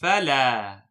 فلا.